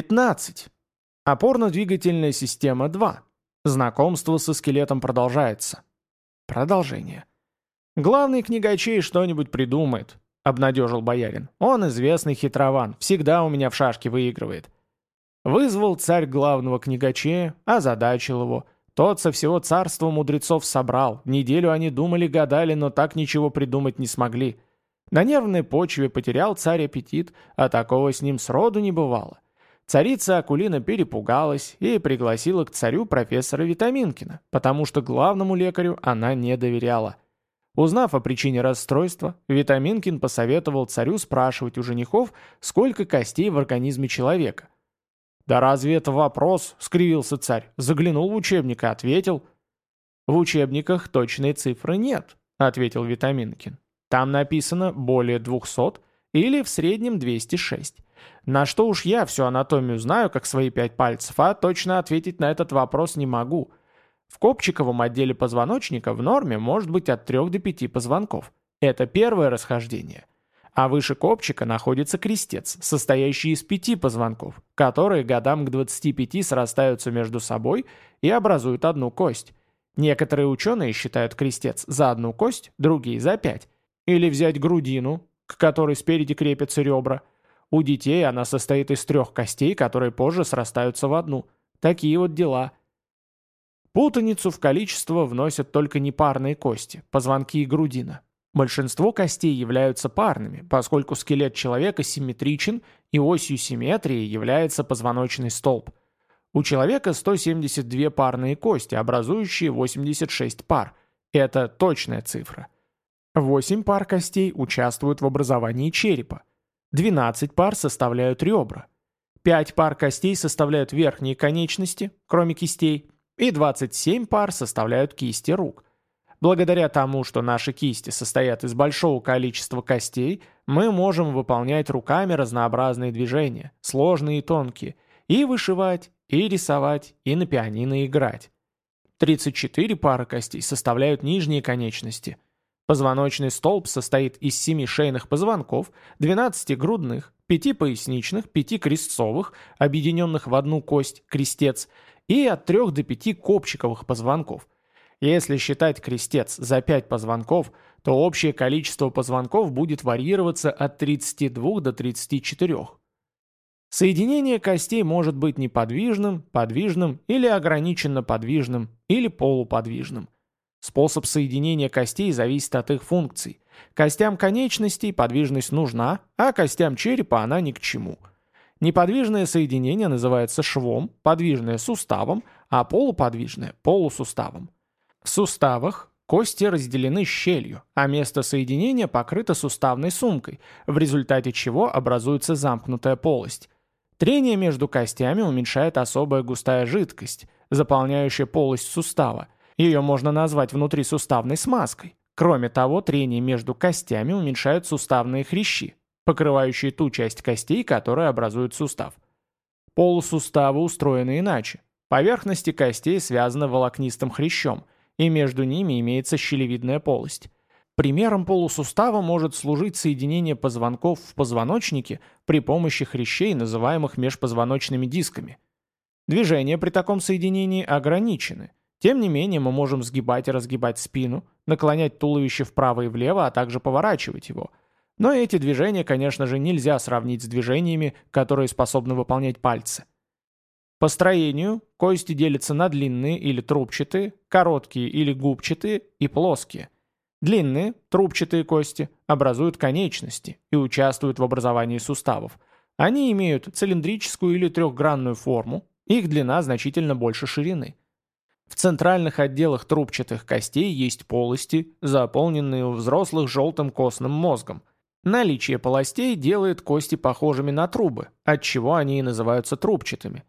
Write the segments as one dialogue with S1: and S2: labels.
S1: 15. Опорно-двигательная система 2. Знакомство со скелетом продолжается. Продолжение. «Главный книгачей что-нибудь придумает», — обнадежил боярин. «Он известный хитрован, всегда у меня в шашки выигрывает». Вызвал царь главного книгачея, озадачил его. Тот со всего царства мудрецов собрал. Неделю они думали-гадали, но так ничего придумать не смогли. На нервной почве потерял царь аппетит, а такого с ним сроду не бывало. Царица Акулина перепугалась и пригласила к царю профессора Витаминкина, потому что главному лекарю она не доверяла. Узнав о причине расстройства, Витаминкин посоветовал царю спрашивать у женихов, сколько костей в организме человека. «Да разве это вопрос?» — скривился царь. Заглянул в учебник и ответил. «В учебниках точной цифры нет», — ответил Витаминкин. «Там написано более 200 или в среднем 206. На что уж я всю анатомию знаю, как свои пять пальцев, а точно ответить на этот вопрос не могу. В копчиковом отделе позвоночника в норме может быть от 3 до 5 позвонков. Это первое расхождение. А выше копчика находится крестец, состоящий из пяти позвонков, которые годам к 25 срастаются между собой и образуют одну кость. Некоторые ученые считают крестец за одну кость, другие за пять. Или взять грудину, к которой спереди крепятся ребра – у детей она состоит из трех костей, которые позже срастаются в одну. Такие вот дела. Путаницу в количество вносят только непарные кости, позвонки и грудина. Большинство костей являются парными, поскольку скелет человека симметричен и осью симметрии является позвоночный столб. У человека 172 парные кости, образующие 86 пар. Это точная цифра. 8 пар костей участвуют в образовании черепа. 12 пар составляют ребра. 5 пар костей составляют верхние конечности, кроме кистей, и 27 пар составляют кисти рук. Благодаря тому, что наши кисти состоят из большого количества костей, мы можем выполнять руками разнообразные движения, сложные и тонкие, и вышивать, и рисовать, и на пианино играть. 34 пары костей составляют нижние конечности – Позвоночный столб состоит из семи шейных позвонков, 12 грудных, 5 поясничных, 5 крестцовых, объединенных в одну кость, крестец, и от 3 до 5 копчиковых позвонков. Если считать крестец за 5 позвонков, то общее количество позвонков будет варьироваться от 32 до 34. Соединение костей может быть неподвижным, подвижным или ограниченно подвижным или полуподвижным. Способ соединения костей зависит от их функций. Костям конечностей подвижность нужна, а костям черепа она ни к чему. Неподвижное соединение называется швом, подвижное – суставом, а полуподвижное – полусуставом. В суставах кости разделены щелью, а место соединения покрыто суставной сумкой, в результате чего образуется замкнутая полость. Трение между костями уменьшает особая густая жидкость, заполняющая полость сустава – ее можно назвать внутрисуставной смазкой. Кроме того, трение между костями уменьшает суставные хрящи, покрывающие ту часть костей, которая образует сустав. Полусуставы устроены иначе. Поверхности костей связаны волокнистым хрящом, и между ними имеется щелевидная полость. Примером полусустава может служить соединение позвонков в позвоночнике при помощи хрящей, называемых межпозвоночными дисками. Движения при таком соединении ограничены, тем не менее, мы можем сгибать и разгибать спину, наклонять туловище вправо и влево, а также поворачивать его. Но эти движения, конечно же, нельзя сравнить с движениями, которые способны выполнять пальцы. По строению кости делятся на длинные или трубчатые, короткие или губчатые и плоские. Длинные, трубчатые кости образуют конечности и участвуют в образовании суставов. Они имеют цилиндрическую или трехгранную форму, их длина значительно больше ширины. В центральных отделах трубчатых костей есть полости, заполненные у взрослых желтым костным мозгом. Наличие полостей делает кости похожими на трубы, отчего они и называются трубчатыми.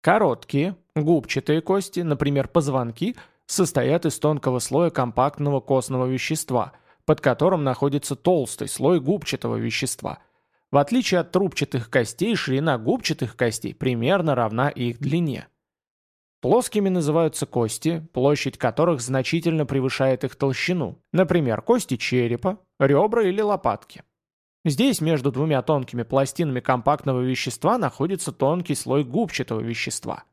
S1: Короткие, губчатые кости, например, позвонки, состоят из тонкого слоя компактного костного вещества, под которым находится толстый слой губчатого вещества. В отличие от трубчатых костей, ширина губчатых костей примерно равна их длине. Плоскими называются кости, площадь которых значительно превышает их толщину, например, кости черепа, ребра или лопатки. Здесь между двумя тонкими пластинами компактного вещества находится тонкий слой губчатого вещества.